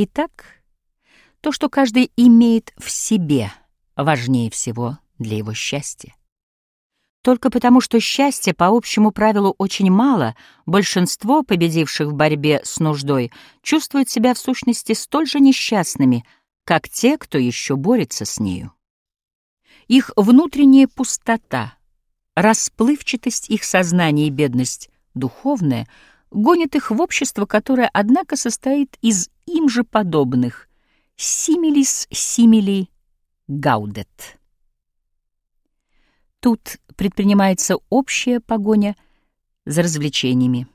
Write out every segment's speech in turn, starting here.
Итак, то, что каждый имеет в себе, важнее всего для его счастья. Только потому, что счастья по общему правилу очень мало, большинство победивших в борьбе с нуждой чувствуют себя в сущности столь же несчастными, как те, кто еще борется с нею. Их внутренняя пустота, расплывчатость их сознания и бедность духовная гонят их в общество, которое, однако, состоит из им же подобных «симилис симили гаудет». Тут предпринимается общая погоня за развлечениями,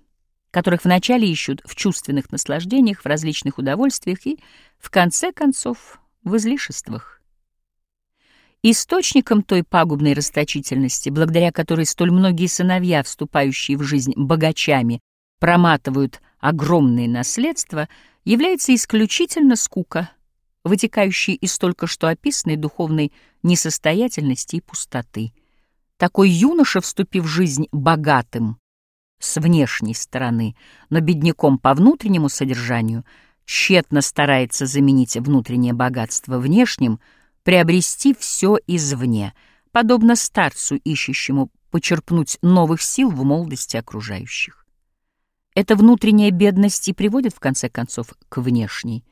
которых вначале ищут в чувственных наслаждениях, в различных удовольствиях и, в конце концов, в излишествах. Источником той пагубной расточительности, благодаря которой столь многие сыновья, вступающие в жизнь богачами, проматывают огромные наследства, является исключительно скука, вытекающая из только что описанной духовной несостоятельности и пустоты. Такой юноша, вступив в жизнь богатым с внешней стороны, но бедняком по внутреннему содержанию, тщетно старается заменить внутреннее богатство внешним, приобрести все извне, подобно старцу, ищущему почерпнуть новых сил в молодости окружающих. Эта внутренняя бедность и приводит, в конце концов, к внешней.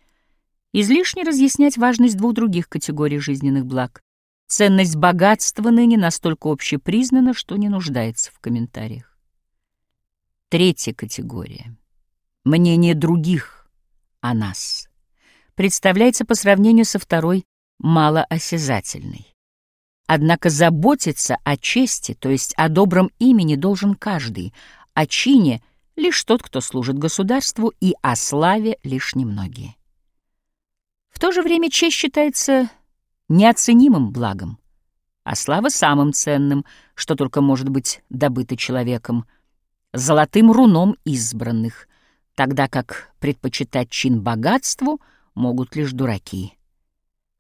Излишне разъяснять важность двух других категорий жизненных благ. Ценность богатства ныне настолько общепризнана, что не нуждается в комментариях. Третья категория. Мнение других о нас представляется по сравнению со второй малоосязательной. Однако заботиться о чести, то есть о добром имени, должен каждый, о чине — лишь тот, кто служит государству, и о славе — лишь немногие. В то же время честь считается неоценимым благом, а слава самым ценным, что только может быть добыто человеком, золотым руном избранных, тогда как предпочитать чин богатству могут лишь дураки.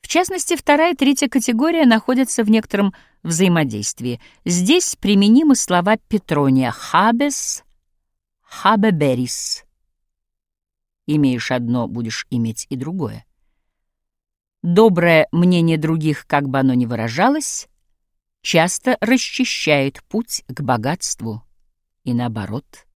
В частности, вторая и третья категория находятся в некотором взаимодействии. Здесь применимы слова Петрония «хабес», «хабеберис». Имеешь одно, будешь иметь и другое. Доброе мнение других, как бы оно ни выражалось, часто расчищает путь к богатству и наоборот —